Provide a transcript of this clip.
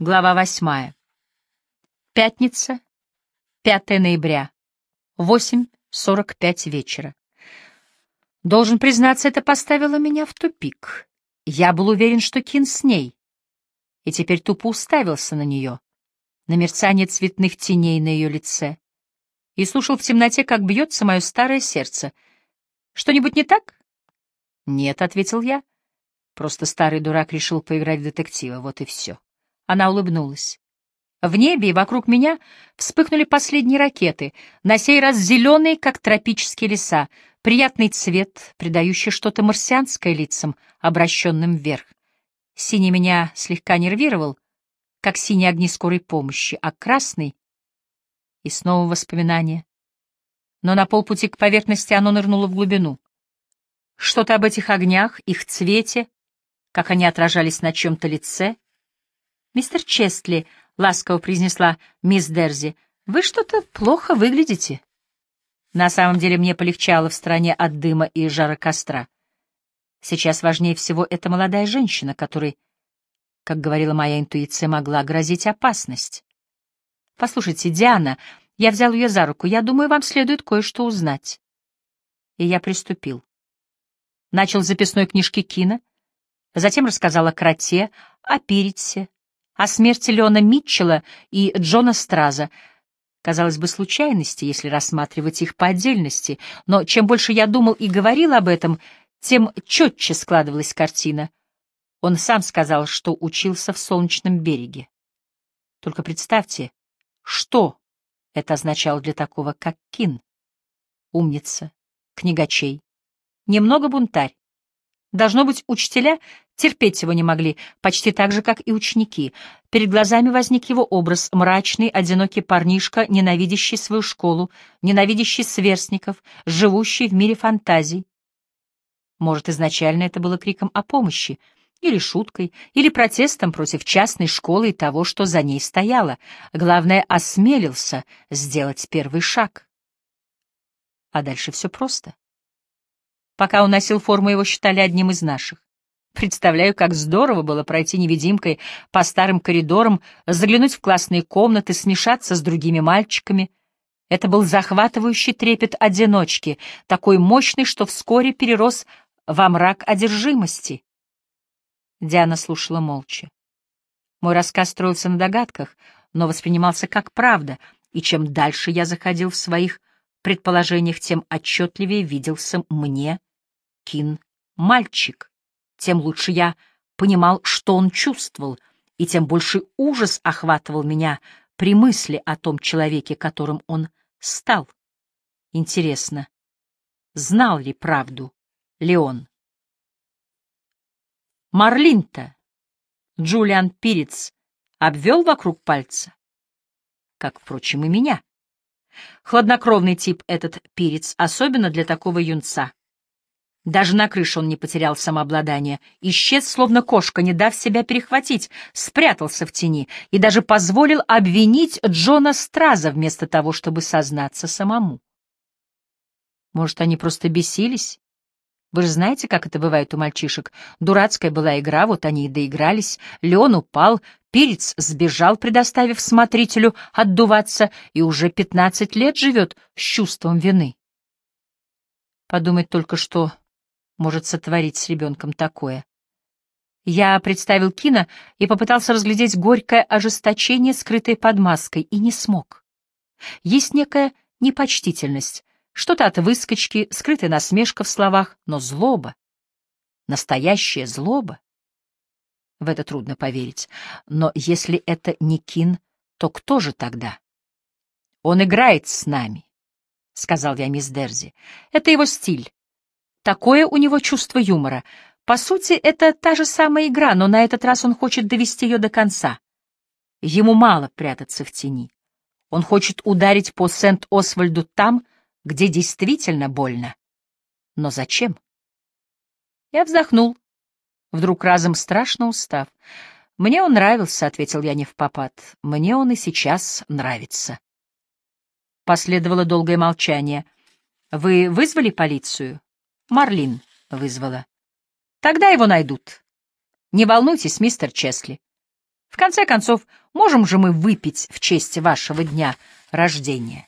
Глава восьмая. Пятница, 5 ноября, 8.45 вечера. Должен признаться, это поставило меня в тупик. Я был уверен, что Кин с ней, и теперь тупо уставился на нее, на мерцание цветных теней на ее лице, и слушал в темноте, как бьется мое старое сердце. «Что-нибудь не так?» «Нет», — ответил я. «Просто старый дурак решил поиграть в детектива, вот и все». Она улыбнулась. В небе и вокруг меня вспыхнули последние ракеты, на сей раз зеленые, как тропические леса, приятный цвет, придающий что-то марсианское лицам, обращенным вверх. Синий меня слегка нервировал, как синие огни скорой помощи, а красный — и снова воспоминания. Но на полпути к поверхности оно нырнуло в глубину. Что-то об этих огнях, их цвете, как они отражались на чем-то лице — «Мистер Честли», — ласково произнесла мисс Дерзи, — «вы что-то плохо выглядите». На самом деле мне полегчало в стране от дыма и жара костра. Сейчас важнее всего эта молодая женщина, которой, как говорила моя интуиция, могла грозить опасность. «Послушайте, Диана, я взял ее за руку, я думаю, вам следует кое-что узнать». И я приступил. Начал с записной книжки Кина, затем рассказал о кроте, о Пиритсе, о смерти Леона Митчелла и Джона Страза. Казалось бы, случайности, если рассматривать их по отдельности, но чем больше я думал и говорил об этом, тем четче складывалась картина. Он сам сказал, что учился в Солнечном береге. Только представьте, что это означало для такого, как Кин. Умница, книгачей, немного бунтарь. Должно быть, учителя терпеть его не могли, почти так же, как и ученики. Перед глазами возник его образ — мрачный, одинокий парнишка, ненавидящий свою школу, ненавидящий сверстников, живущий в мире фантазий. Может, изначально это было криком о помощи, или шуткой, или протестом против частной школы и того, что за ней стояло. Главное, осмелился сделать первый шаг. А дальше все просто. Пока он носил форму, его считали одним из наших. Представляю, как здорово было пройти невидимкой по старым коридорам, заглянуть в классные комнаты, смешаться с другими мальчиками. Это был захватывающий трепет одиночки, такой мощный, что вскоре перерос во мрак одержимости. Диана слушала молча. Мой рассказ строился на догадках, но воспринимался как правда, и чем дальше я заходил в своих предположениях, тем отчетливее виделся мне Кин мальчик, тем лучше я понимал, что он чувствовал, и тем больше ужас охватывал меня при мысли о том человеке, которым он стал. Интересно, знал ли правду Леон? Марлин-то, Джулиан Пирец, обвел вокруг пальца, как, впрочем, и меня. Хладнокровный тип этот Пирец, особенно для такого юнца. Даже на крыше он не потерял самообладание, исчез, словно кошка, не дав себя перехватить, спрятался в тени и даже позволил обвинить Джона Страза вместо того, чтобы сознаться самому. Может, они просто бесились? Вы же знаете, как это бывает у мальчишек. Дурацкая была игра, вот они и доигрались. Леон упал, Перец сбежал, предоставив смотрителю отдуваться, и уже пятнадцать лет живет с чувством вины. Подумать только, что может сотворить с ребенком такое. Я представил Кина и попытался разглядеть горькое ожесточение, скрытое под маской, и не смог. Есть некая непочтительность, что-то от выскочки, скрытая насмешка в словах, но злоба, настоящая злоба. В это трудно поверить. Но если это не Кин, то кто же тогда? Он играет с нами, — сказал я мисс Дерзи. Это его стиль. Такое у него чувство юмора. По сути, это та же самая игра, но на этот раз он хочет довести ее до конца. Ему мало прятаться в тени. Он хочет ударить по Сент-Освальду там, где действительно больно. Но зачем? Я вздохнул, вдруг разом страшно устав. «Мне он нравился», — ответил я не в попад. «Мне он и сейчас нравится». Последовало долгое молчание. «Вы вызвали полицию?» Марлин вызвала. Тогда его найдут. Не волнуйтесь, мистер Чесли. В конце концов, можем же мы выпить в честь вашего дня рождения?